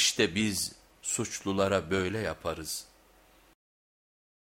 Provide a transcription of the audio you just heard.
İşte biz suçlulara böyle yaparız.''